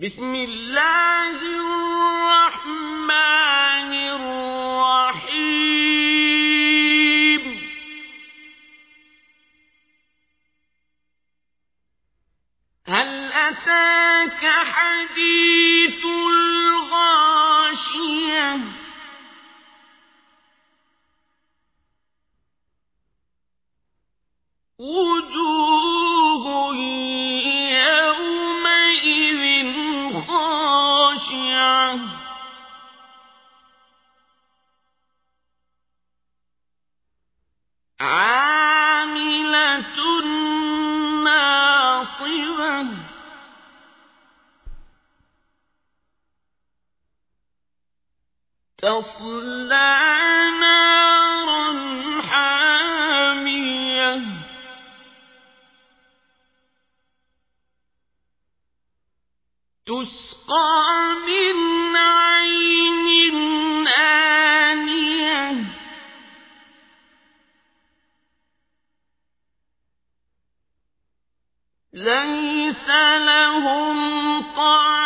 بسم الله الرحمن الرحيم. هل أتاك حديث الغاشية؟ وجوه خاشعة عاملة ناصبة تصلى ليس لهم طعام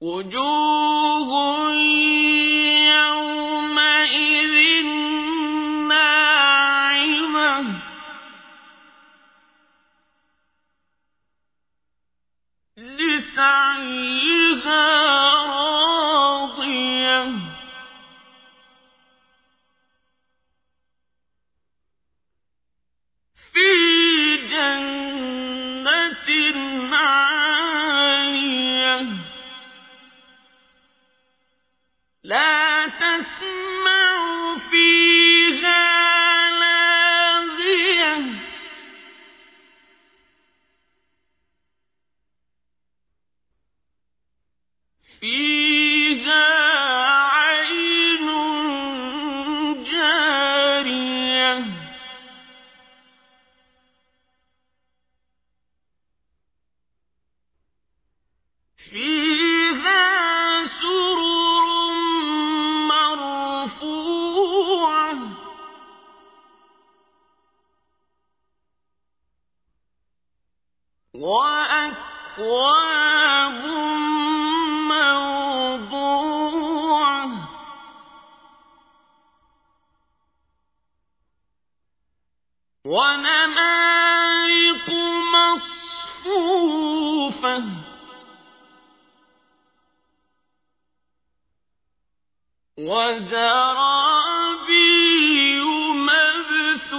وجوه يومئذ ناعمة. لسعيها راضية. لا تسمع فيها لاغية. فيها وأكواب موضوعة. ونمارق مصفوفة. وزرابي مبثوثة.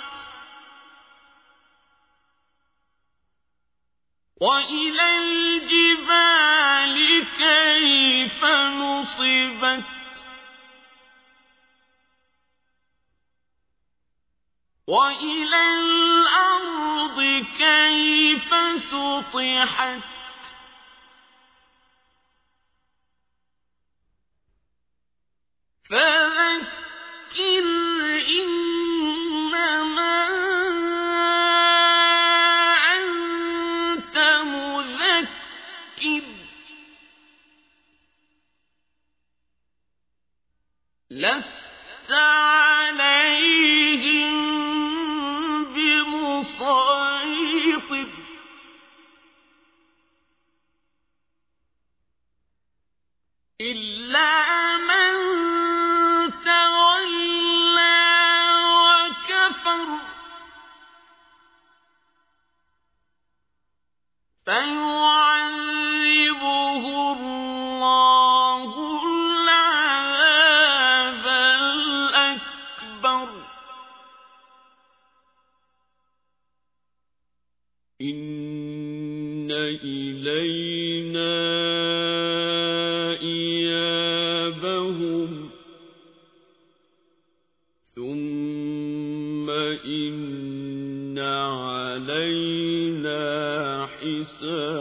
وإلى الجبال كيف نصبت؟ وإلى الأرض كيف سطحت؟ فذكر لست عليهم بمسيطر. إلا من تولى وكفر فيعذبه إلينا إيابهم. ثم إن علينا حسابهم.